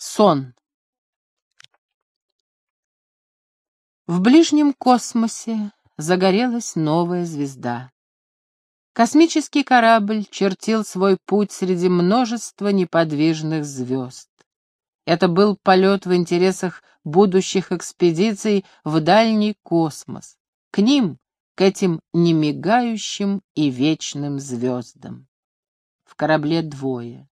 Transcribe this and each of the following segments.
Сон. В ближнем космосе загорелась новая звезда. Космический корабль чертил свой путь среди множества неподвижных звезд. Это был полет в интересах будущих экспедиций в дальний космос, к ним, к этим немигающим и вечным звездам. В корабле двое.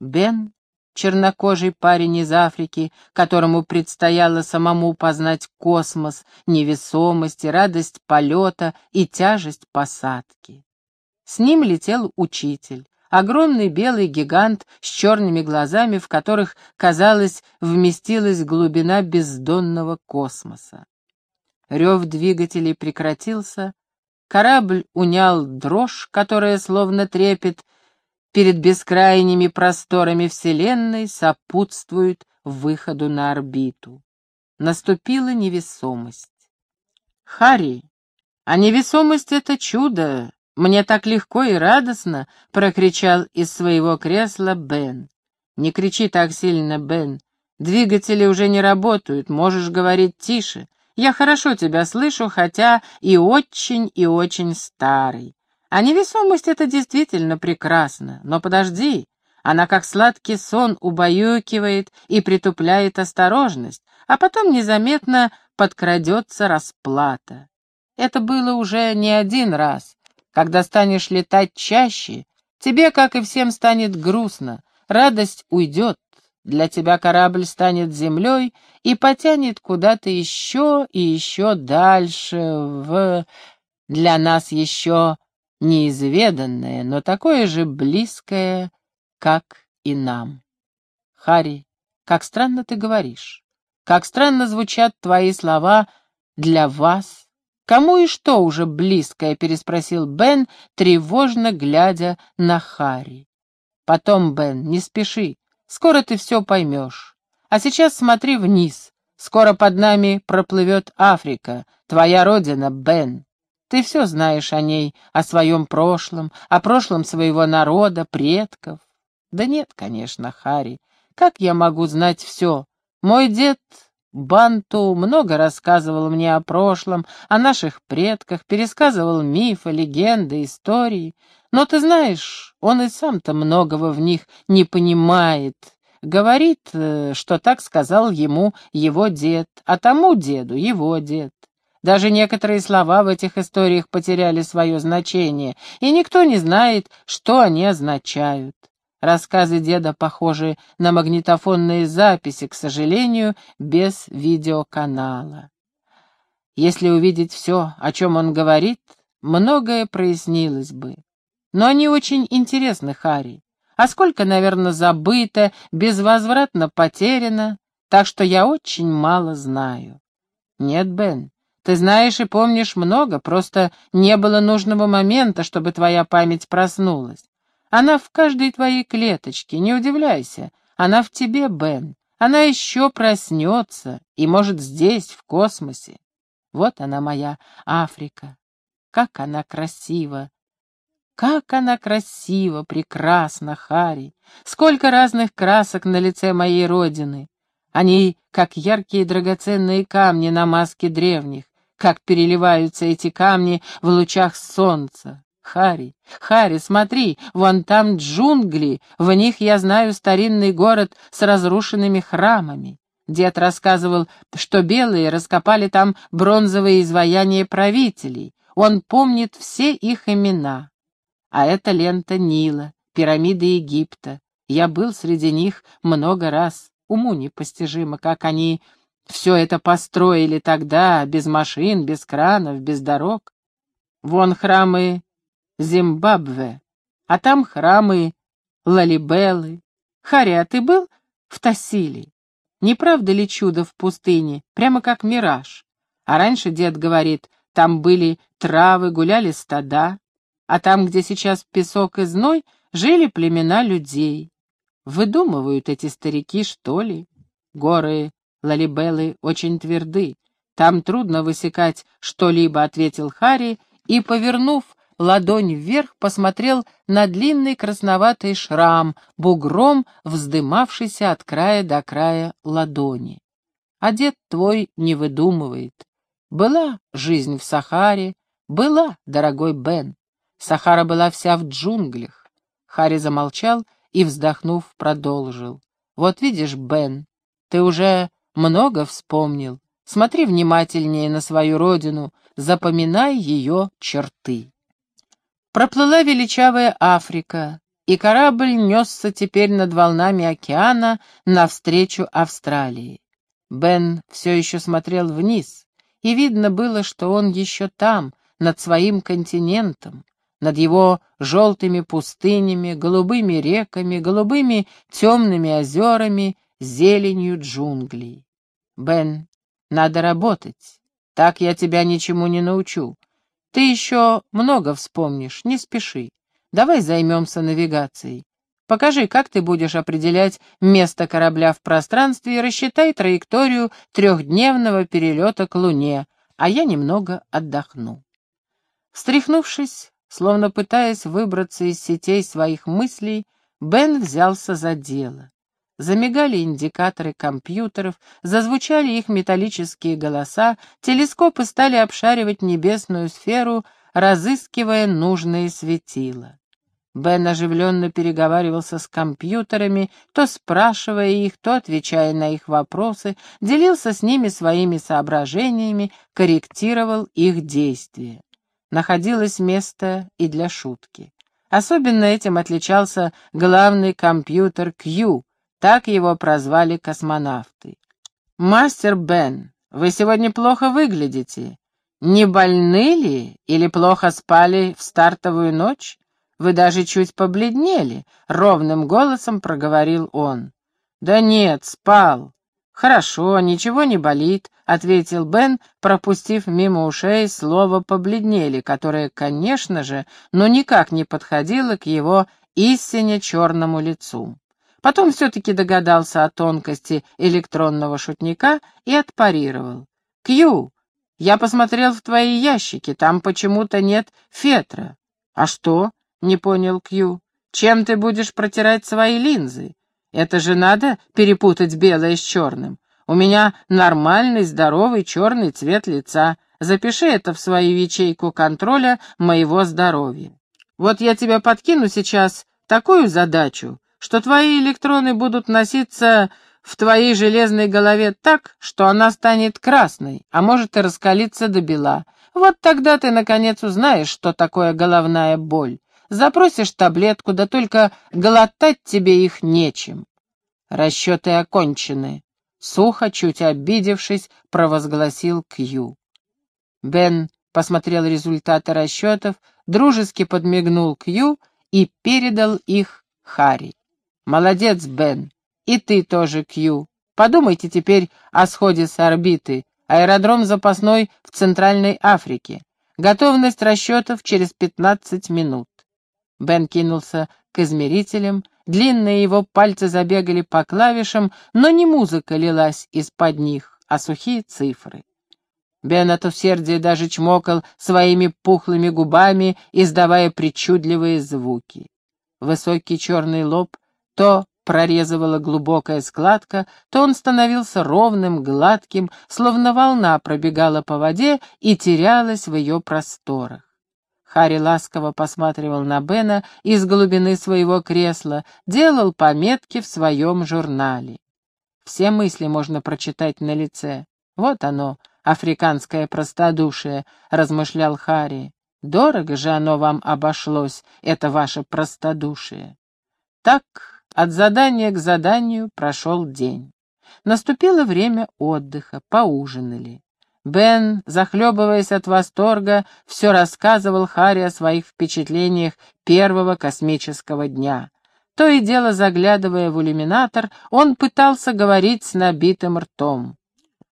Бен чернокожий парень из Африки, которому предстояло самому познать космос, невесомость, радость полета и тяжесть посадки. С ним летел учитель, огромный белый гигант с черными глазами, в которых, казалось, вместилась глубина бездонного космоса. Рев двигателей прекратился, корабль унял дрожь, которая, словно трепет, перед бескрайними просторами Вселенной сопутствует выходу на орбиту. Наступила невесомость. «Харри, а невесомость — это чудо! Мне так легко и радостно!» — прокричал из своего кресла Бен. «Не кричи так сильно, Бен. Двигатели уже не работают, можешь говорить тише. Я хорошо тебя слышу, хотя и очень и очень старый. А невесомость — это действительно прекрасно. Но подожди, она как сладкий сон убаюкивает и притупляет осторожность, а потом незаметно подкрадется расплата. Это было уже не один раз. Когда станешь летать чаще, тебе, как и всем, станет грустно, радость уйдет, для тебя корабль станет землей и потянет куда-то еще и еще дальше в... Для нас еще неизведанное, но такое же близкое, как и нам. Хари, как странно ты говоришь, как странно звучат твои слова для вас. Кому и что уже близкое, переспросил Бен, тревожно глядя на Хари. Потом, Бен, не спеши, скоро ты все поймешь. А сейчас смотри вниз, скоро под нами проплывет Африка, твоя родина, Бен. Ты все знаешь о ней, о своем прошлом, о прошлом своего народа, предков. Да нет, конечно, Хари. Как я могу знать все? Мой дед Банту много рассказывал мне о прошлом, о наших предках, пересказывал мифы, легенды, истории. Но ты знаешь, он и сам-то многого в них не понимает. Говорит, э, что так сказал ему его дед, а тому деду его дед. Даже некоторые слова в этих историях потеряли свое значение, и никто не знает, что они означают. Рассказы деда похожи на магнитофонные записи, к сожалению, без видеоканала. Если увидеть все, о чем он говорит, многое прояснилось бы. Но они очень интересны, Харри. А сколько, наверное, забыто, безвозвратно потеряно, так что я очень мало знаю. Нет, Бен, ты знаешь и помнишь много, просто не было нужного момента, чтобы твоя память проснулась. Она в каждой твоей клеточке, не удивляйся. Она в тебе, Бен. Она еще проснется, и, может, здесь, в космосе. Вот она моя Африка. Как она красива! Как она красива, прекрасна, Хари! Сколько разных красок на лице моей родины! Они, как яркие драгоценные камни на маске древних как переливаются эти камни в лучах солнца. Хари, Хари, смотри, вон там джунгли, в них я знаю старинный город с разрушенными храмами. Дед рассказывал, что белые раскопали там бронзовые изваяния правителей. Он помнит все их имена. А это лента Нила, пирамиды Египта. Я был среди них много раз. Уму непостижимо, как они все это построили тогда, без машин, без кранов, без дорог. Вон храмы Зимбабве, а там храмы Лалибелы. Харри, а ты был в Тасиле? Не правда ли чудо в пустыне, прямо как мираж? А раньше дед говорит, там были травы, гуляли стада, а там, где сейчас песок и зной, жили племена людей. Выдумывают эти старики, что ли? Горы Лалибелы очень тверды. Там трудно высекать что-либо, — ответил Харри, и, повернув ладонь вверх, посмотрел на длинный красноватый шрам, бугром вздымавшийся от края до края ладони. Дед твой не выдумывает. Была жизнь в Сахаре, была, дорогой Бен. Сахара была вся в джунглях. Харри замолчал и, вздохнув, продолжил. Вот видишь, Бен, ты уже много вспомнил. Смотри внимательнее на свою родину, запоминай ее черты. Проплыла величавая Африка, и корабль несся теперь над волнами океана навстречу Австралии. Бен все еще смотрел вниз, и видно было, что он еще там, над своим континентом, над его желтыми пустынями, голубыми реками, голубыми темными озерами, зеленью джунглей. Бен, надо работать. Так я тебя ничему не научу. Ты еще много вспомнишь, не спеши. Давай займемся навигацией. Покажи, как ты будешь определять место корабля в пространстве и рассчитай траекторию трехдневного перелета к Луне, а я немного отдохну. Встряхнувшись, словно пытаясь выбраться из сетей своих мыслей, Бен взялся за дело. Замигали индикаторы компьютеров, зазвучали их металлические голоса, телескопы стали обшаривать небесную сферу, разыскивая нужные светила. Бен оживленно переговаривался с компьютерами, то спрашивая их, то отвечая на их вопросы, делился с ними своими соображениями, корректировал их действия. Находилось место и для шутки. Особенно этим отличался главный компьютер Q, так его прозвали космонавты. «Мастер Бен, вы сегодня плохо выглядите. Не больны ли или плохо спали в стартовую ночь? Вы даже чуть побледнели», — ровным голосом проговорил он. «Да нет, спал. Хорошо, ничего не болит», — ответил Бен, пропустив мимо ушей слово «побледнели», которое, конечно же, но никак не подходило к его истине черному лицу. Потом все-таки догадался о тонкости электронного шутника и отпарировал. «Кью, я посмотрел в твои ящики, там почему-то нет фетра». «А что?» — не понял Кью. «Чем ты будешь протирать свои линзы? Это же надо перепутать белое с черным. У меня нормальный, здоровый черный цвет лица. Запиши это в свою ячейку контроля моего здоровья. Вот я тебе подкину сейчас такую задачу, что твои электроны будут носиться в твоей железной голове так, что она станет красной, а может и раскалиться до бела. Вот тогда ты, наконец, узнаешь, что такое головная боль. Запросишь таблетку, да только глотать тебе их нечем. Расчеты окончены. Сухо, чуть обидевшись, провозгласил Кью. Бен посмотрел результаты расчетов, дружески подмигнул Кью и передал их Харри. «Молодец, Бен. И ты тоже, Кью. Подумайте теперь о сходе с орбиты. Аэродром запасной в Центральной Африке. Готовность расчетов через пятнадцать минут». Бен кинулся к измерителям, длинные его пальцы забегали по клавишам, но не музыка лилась из-под них, а сухие цифры. Бен от усердия даже чмокал своими пухлыми губами, издавая причудливые звуки. Высокий черный лоб — то прорезывала глубокая складка, то он становился ровным, гладким, словно волна пробегала по воде и терялась в ее просторах. Харри ласково посматривал на Бена из глубины своего кресла, делал пометки в своем журнале. Все мысли можно прочитать на лице. Вот оно, африканское простодушие, размышлял Харри. Дорого же оно вам обошлось, это ваше простодушие. Так от задания к заданию прошел день. Наступило время отдыха, поужинали. Бен, захлебываясь от восторга, все рассказывал Харри о своих впечатлениях первого космического дня. То и дело, заглядывая в иллюминатор, он пытался говорить с набитым ртом.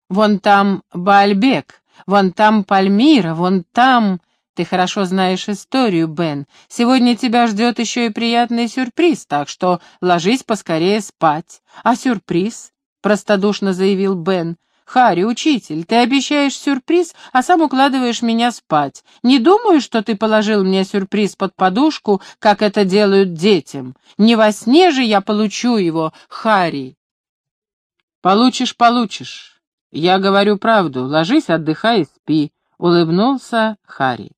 «Вон там Баальбек, вон там Пальмира, вон там...» Ты хорошо знаешь историю, Бен. Сегодня тебя ждет еще и приятный сюрприз, так что ложись поскорее спать. А сюрприз, — простодушно заявил Бен, Хари, учитель, ты обещаешь сюрприз, а сам укладываешь меня спать. Не думаю, что ты положил мне сюрприз под подушку, как это делают детям. Не во сне же я получу его, Хари. Получишь, получишь. Я говорю правду. Ложись, отдыхай и спи, — улыбнулся Хари.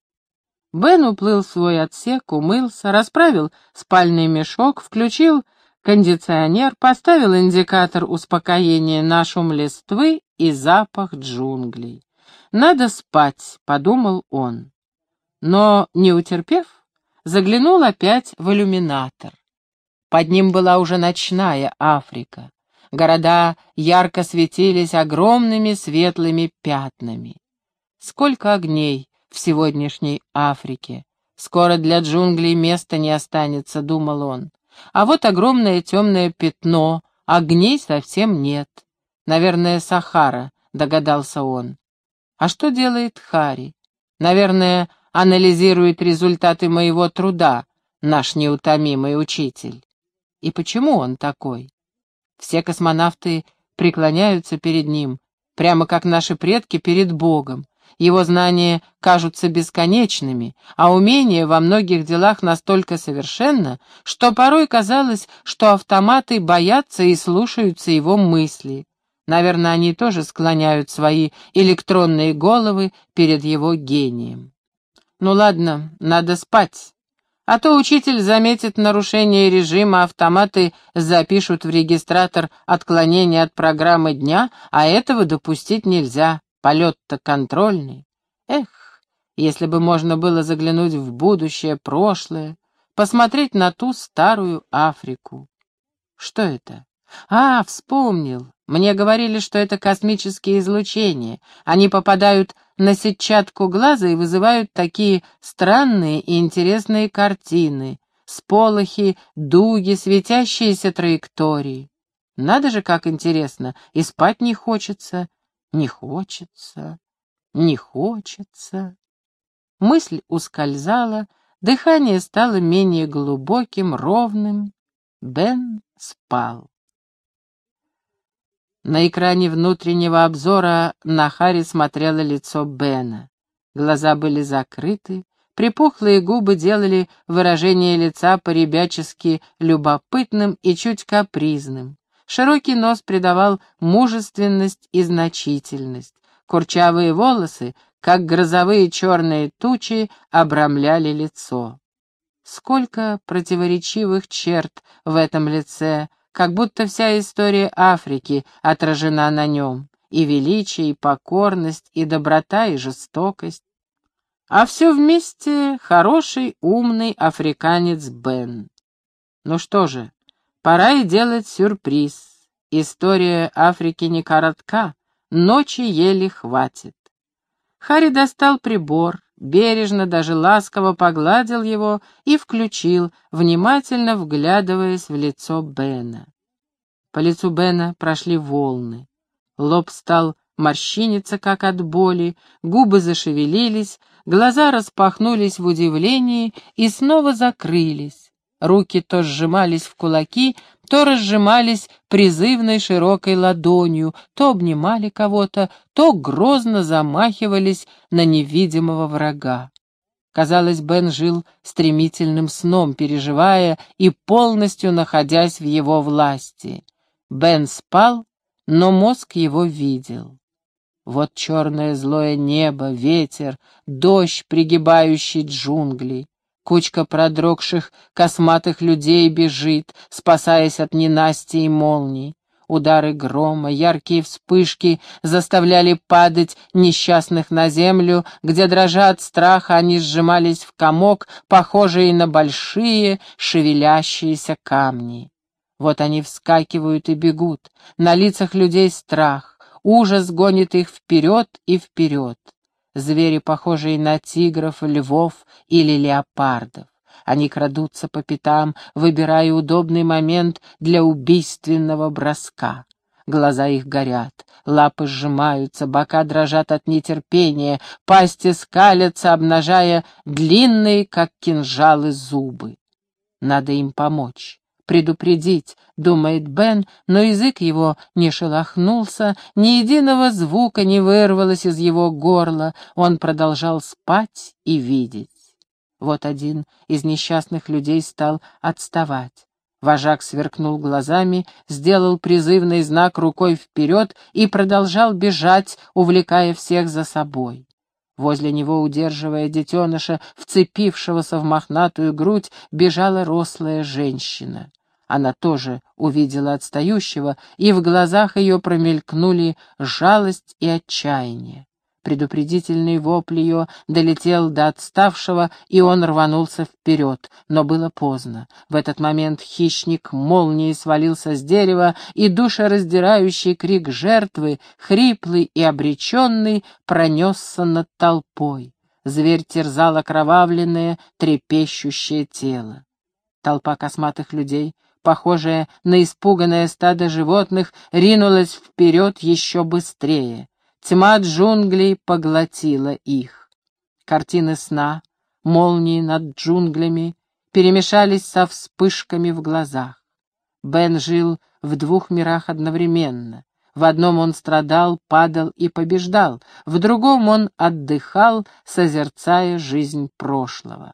Бен уплыл в свой отсек, умылся, расправил спальный мешок, включил кондиционер, поставил индикатор успокоения на шум листвы и запах джунглей. «Надо спать», — подумал он. Но, не утерпев, заглянул опять в иллюминатор. Под ним была уже ночная Африка. Города ярко светились огромными светлыми пятнами. Сколько огней в сегодняшней Африке! Скоро для джунглей места не останется, думал он. А вот огромное темное пятно, огней совсем нет. Наверное, Сахара, догадался он. А что делает Хари? Наверное, анализирует результаты моего труда, наш неутомимый учитель. И почему он такой? Все космонавты преклоняются перед ним, прямо как наши предки перед Богом. Его знания кажутся бесконечными, а умение во многих делах настолько совершенно, что порой казалось, что автоматы боятся и слушаются его мысли. Наверное, они тоже склоняют свои электронные головы перед его гением. Ну ладно, надо спать. А то учитель заметит нарушение режима, автоматы запишут в регистратор отклонение от программы дня, а этого допустить нельзя. Полет-то контрольный. Эх, если бы можно было заглянуть в будущее, прошлое, посмотреть на ту старую Африку. Что это? А, вспомнил. Мне говорили, что это космические излучения. Они попадают на сетчатку глаза и вызывают такие странные и интересные картины. Сполохи, дуги, светящиеся траектории. Надо же, как интересно, и спать не хочется, не хочется, не хочется. Мысль ускользала, дыхание стало менее глубоким, ровным. Бен спал. На экране внутреннего обзора на Хари смотрело лицо Бена. Глаза были закрыты, припухлые губы делали выражение лица по-ребячески любопытным и чуть капризным. Широкий нос придавал мужественность и значительность. Курчавые волосы, как грозовые черные тучи, обрамляли лицо. Сколько противоречивых черт в этом лице, как будто вся история Африки отражена на нем, и величие, и покорность, и доброта, и жестокость. А все вместе хороший, умный африканец Бен. Ну что же, пора и делать сюрприз. История Африки не коротка, ночи еле хватит. Харри достал прибор, бережно, даже ласково погладил его и включил, внимательно вглядываясь в лицо Бена. По лицу Бена прошли волны. Лоб стал морщиниться, как от боли, губы зашевелились, глаза распахнулись в удивлении и снова закрылись. Руки то сжимались в кулаки, то разжимались призывной широкой ладонью, то обнимали кого-то, то грозно замахивались на невидимого врага. Казалось, Бен жил стремительным сном, переживая и полностью находясь в его власти. Бен спал, но мозг его видел. Вот черное злое небо, ветер, дождь, пригибающий джунгли. Кучка продрогших косматых людей бежит, спасаясь от ненастий и молний. Удары грома, яркие вспышки заставляли падать несчастных на землю, где, дрожа от страха, они сжимались в комок, похожие на большие шевелящиеся камни. Вот они вскакивают и бегут, на лицах людей страх, ужас гонит их вперед и вперед звери, похожие на тигров, львов или леопардов. Они крадутся по пятам, выбирая удобный момент для убийственного броска. Глаза их горят, лапы сжимаются, бока дрожат от нетерпения, пасти скалятся, обнажая длинные, как кинжалы, зубы. Надо им помочь предупредить, думает Бен, но язык его не шелохнулся, ни единого звука не вырвалось из его горла, он продолжал спать и видеть. Вот один из несчастных людей стал отставать. Вожак сверкнул глазами, сделал призывный знак рукой вперед и продолжал бежать, увлекая всех за собой. Возле него, удерживая детеныша, вцепившегося в мохнатую грудь, бежала рослая женщина. Она тоже увидела отстающего, и в глазах ее промелькнули жалость и отчаяние. Предупредительный вопль ее долетел до отставшего, и он рванулся вперед, но было поздно. В этот момент хищник молнией свалился с дерева, и душераздирающий крик жертвы, хриплый и обреченный, пронесся над толпой. Зверь терзал окровавленное, трепещущее тело. Толпа косматых людей, похожая на испуганное стадо животных, ринулась вперед еще быстрее. Тьма джунглей поглотила их. Картины сна, молнии над джунглями перемешались со вспышками в глазах. Бен жил в двух мирах одновременно. В одном он страдал, падал и побеждал, в другом он отдыхал, созерцая жизнь прошлого.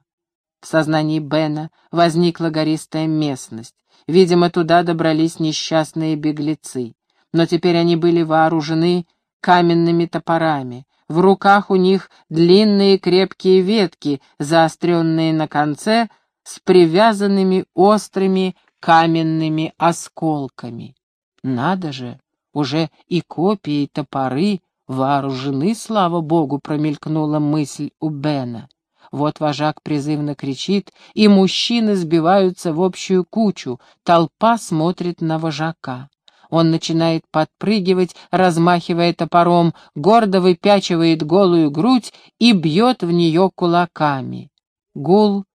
В сознании Бена возникла гористая местность. Видимо, туда добрались несчастные беглецы. Но теперь они были вооружены каменными топорами. В руках у них длинные крепкие ветки, заостренные на конце, с привязанными острыми каменными осколками. Надо же, уже и копии, и топоры вооружены, слава богу, промелькнула мысль у Бена. Вот вожак призывно кричит, и мужчины сбиваются в общую кучу, толпа смотрит на вожака. Он начинает подпрыгивать, размахивая топором, гордо выпячивает голую грудь и бьет в нее кулаками. Гул,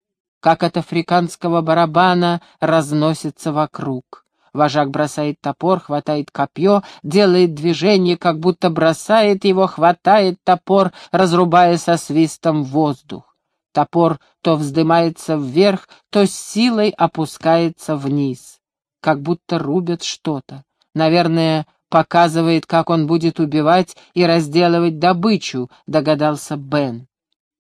как от африканского барабана, разносится вокруг. Вожак бросает топор, хватает копье, делает движение, как будто бросает его, хватает топор, разрубая со свистом воздух. Топор то вздымается вверх, то с силой опускается вниз, как будто рубят что-то. Наверное, показывает, как он будет убивать и разделывать добычу, догадался Бен.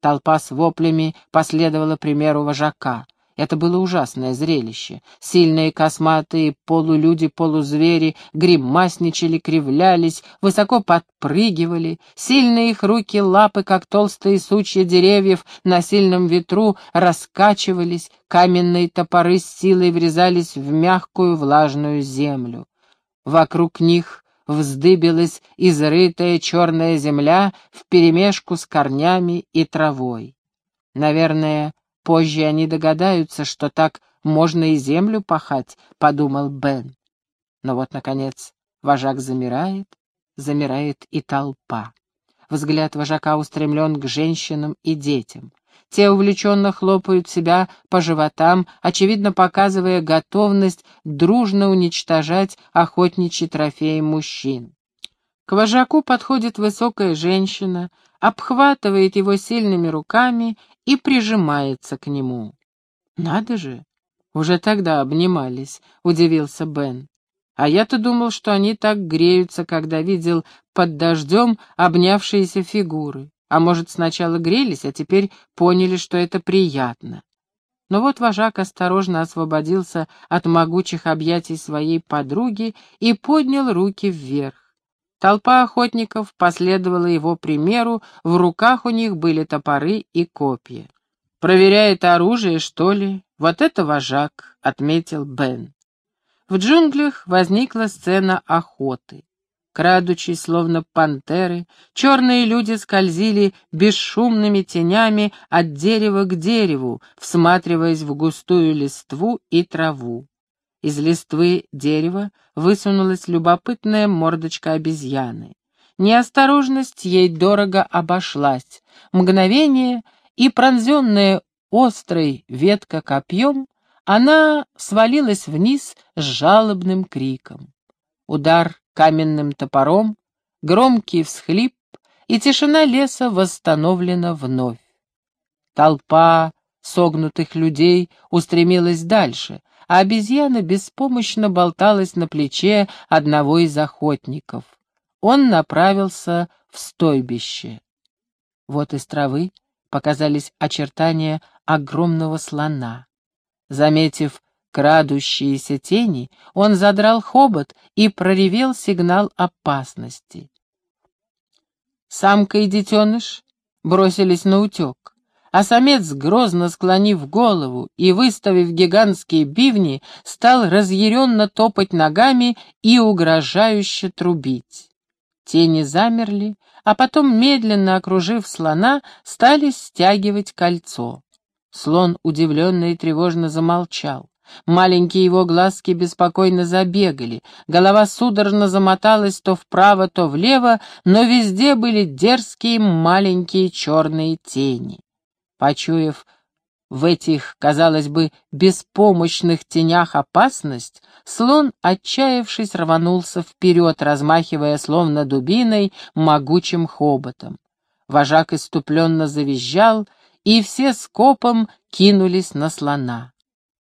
Толпа с воплями последовала примеру вожака. Это было ужасное зрелище. Сильные косматые полулюди-полузвери гримасничали, кривлялись, высоко подпрыгивали. Сильные их руки, лапы, как толстые сучья деревьев, на сильном ветру раскачивались, каменные топоры с силой врезались в мягкую влажную землю. Вокруг них вздыбилась изрытая черная земля вперемешку с корнями и травой. Наверное, позже они догадаются, что так можно и землю пахать, — подумал Бен. Но вот, наконец, вожак замирает, замирает и толпа. Взгляд вожака устремлен к женщинам и детям. Те увлеченно хлопают себя по животам, очевидно показывая готовность дружно уничтожать охотничьи трофеи мужчин. К вожаку подходит высокая женщина, обхватывает его сильными руками и прижимается к нему. «Надо же! Уже тогда обнимались», — удивился Бен. «А я-то думал, что они так греются, когда видел под дождем обнявшиеся фигуры. А может, сначала грелись, а теперь поняли, что это приятно. Но вот вожак осторожно освободился от могучих объятий своей подруги и поднял руки вверх. Толпа охотников последовала его примеру, в руках у них были топоры и копья. «Проверяет оружие, что ли? Вот это вожак», — отметил Бен. В джунглях возникла сцена охоты. Крадучись, словно пантеры, черные люди скользили бесшумными тенями от дерева к дереву, всматриваясь в густую листву и траву. Из листвы дерева высунулась любопытная мордочка обезьяны. Неосторожность ей дорого обошлась. Мгновение, и пронзенная острой ветка копьем, она свалилась вниз с жалобным криком. Удар каменным топором, громкий всхлип, и тишина леса восстановлена вновь. Толпа согнутых людей устремилась дальше. А обезьяна беспомощно болталась на плече одного из охотников. Он направился в стойбище. Вот из травы показались очертания огромного слона. Заметив крадущиеся тени, он задрал хобот и проревел сигнал опасности. Самка и детеныш бросились на утек, а самец, грозно склонив голову и выставив гигантские бивни, стал разъяренно топать ногами и угрожающе трубить. Тени замерли, а потом, медленно окружив слона, стали стягивать кольцо. Слон удивленно и тревожно замолчал. Маленькие его глазки беспокойно забегали, голова судорожно замоталась то вправо, то влево, но везде были дерзкие маленькие черные тени. Почуяв в этих, казалось бы, беспомощных тенях опасность, слон, отчаявшись, рванулся вперед, размахивая словно дубиной могучим хоботом. Вожак иступленно завизжал, и все скопом кинулись на слона.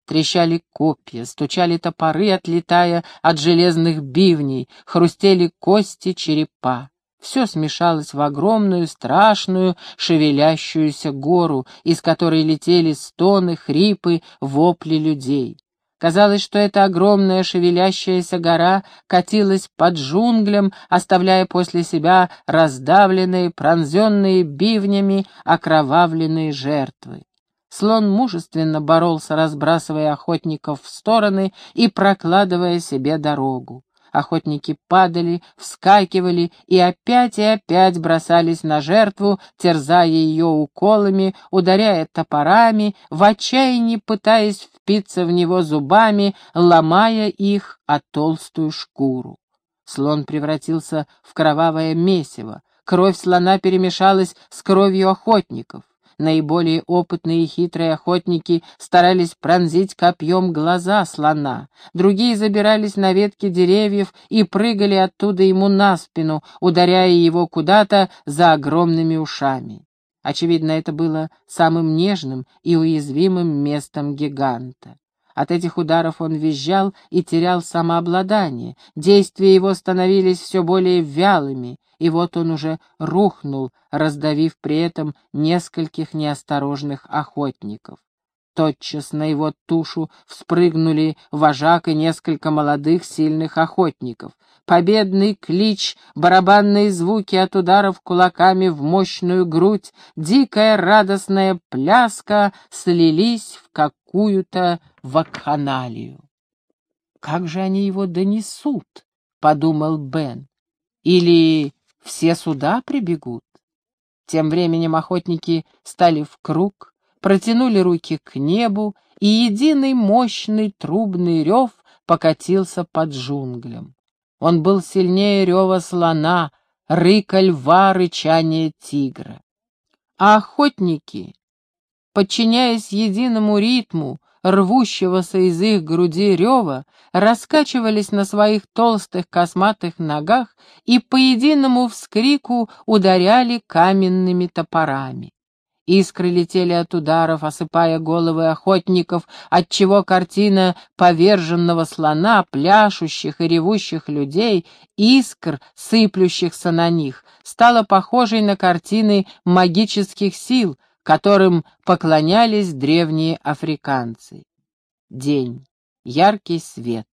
Трещали копья, стучали топоры, отлетая от железных бивней, хрустели кости черепа. Все смешалось в огромную, страшную, шевелящуюся гору, из которой летели стоны, хрипы, вопли людей. Казалось, что эта огромная шевелящаяся гора катилась под джунглям, оставляя после себя раздавленные, пронзенные бивнями, окровавленные жертвы. Слон мужественно боролся, разбрасывая охотников в стороны и прокладывая себе дорогу. Охотники падали, вскакивали и опять и опять бросались на жертву, терзая ее уколами, ударяя топорами, в отчаянии пытаясь впиться в него зубами, ломая их о толстую шкуру. Слон превратился в кровавое месиво, кровь слона перемешалась с кровью охотников. Наиболее опытные и хитрые охотники старались пронзить копьем глаза слона, другие забирались на ветки деревьев и прыгали оттуда ему на спину, ударяя его куда-то за огромными ушами. Очевидно, это было самым нежным и уязвимым местом гиганта. От этих ударов он визжал и терял самообладание, действия его становились все более вялыми, и вот он уже рухнул, раздавив при этом нескольких неосторожных охотников. Тотчас на его тушу вспрыгнули вожак и несколько молодых сильных охотников. Победный клич, барабанные звуки от ударов кулаками в мощную грудь, дикая радостная пляска слились в какую-то вакханалию. «Как же они его донесут?» — подумал Бен. «Или все сюда прибегут. Тем временем охотники стали в круг, протянули руки к небу, и единый мощный трубный рев покатился под джунглям. Он был сильнее рева слона, рыка льва, рычания тигра. А охотники, подчиняясь единому ритму, рвущегося из их груди рева, раскачивались на своих толстых косматых ногах и по единому вскрику ударяли каменными топорами. Искры летели от ударов, осыпая головы охотников, отчего картина поверженного слона, пляшущих и ревущих людей, искр, сыплющихся на них, стала похожей на картины магических сил — которым поклонялись древние африканцы. День. Яркий свет.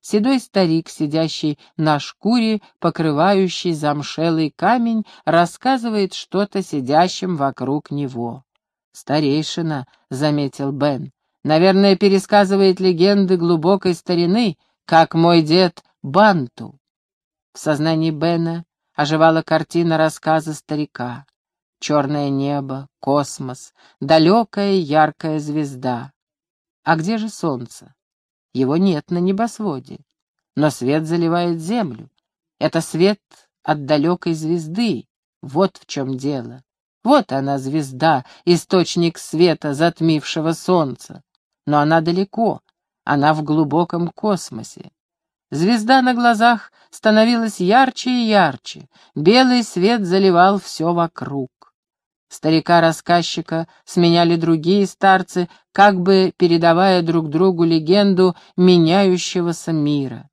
Седой старик, сидящий на шкуре, покрывающий замшелый камень, рассказывает что-то сидящим вокруг него. «Старейшина», — заметил Бен, — «наверное, пересказывает легенды глубокой старины, как мой дед Банту». В сознании Бена оживала картина рассказа старика черное небо, космос, далекая яркая звезда. А где же солнце? Его нет на небосводе, но свет заливает землю. Это свет от далекой звезды, вот в чем дело. Вот она, звезда, источник света, затмившего солнце. Но она далеко, она в глубоком космосе. Звезда на глазах становилась ярче и ярче, белый свет заливал все вокруг. Старика-рассказчика сменяли другие старцы, как бы передавая друг другу легенду меняющегося мира.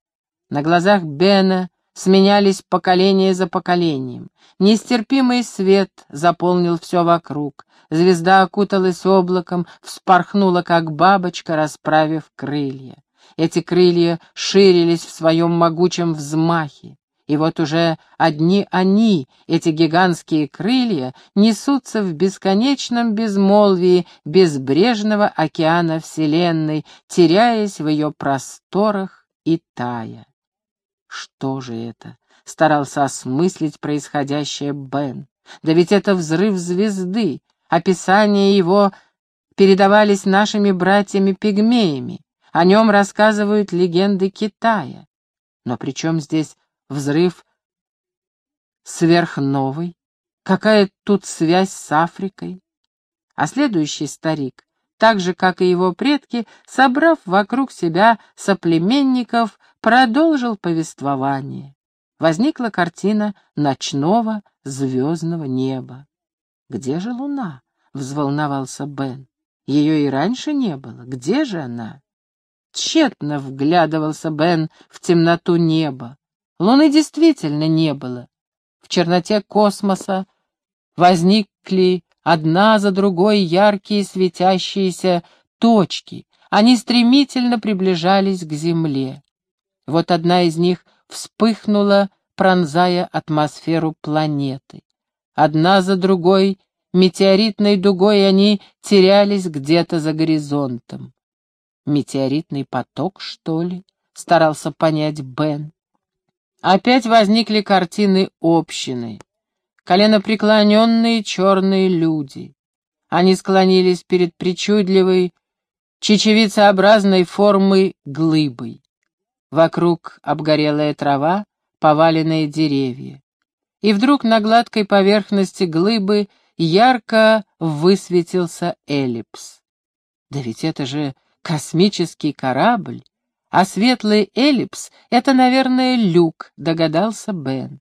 На глазах Бена сменялись поколения за поколением. Нестерпимый свет заполнил все вокруг. Звезда окуталась облаком, вспорхнула, как бабочка, расправив крылья. Эти крылья ширились в своем могучем взмахе. И вот уже одни они, эти гигантские крылья, несутся в бесконечном безмолвии безбрежного океана Вселенной, теряясь в ее просторах и тая. Что же это? Старался осмыслить происходящее Бен. Да ведь это взрыв звезды. Описания его передавались нашими братьями-пигмеями. О нем рассказывают легенды Китая. Но при чем здесь взрыв сверхновый? Какая тут связь с Африкой? А следующий старик, так же, как и его предки, собрав вокруг себя соплеменников, продолжил повествование. Возникла картина ночного звездного неба. «Где же луна?» — взволновался Бен. «Ее и раньше не было. Где же она?» Тщетно вглядывался Бен в темноту неба. Луны действительно не было. В черноте космоса возникли одна за другой яркие светящиеся точки. Они стремительно приближались к Земле. Вот одна из них вспыхнула, пронзая атмосферу планеты. Одна за другой метеоритной дугой они терялись где-то за горизонтом. Метеоритный поток, что ли? Старался понять Бен. Опять возникли картины общины. Коленопреклоненные черные люди. Они склонились перед причудливой, чечевицеобразной формой глыбой. Вокруг обгорелая трава, поваленные деревья. И вдруг на гладкой поверхности глыбы ярко высветился эллипс. Да ведь это же космический корабль, а светлый эллипс — это, наверное, люк, догадался Бен.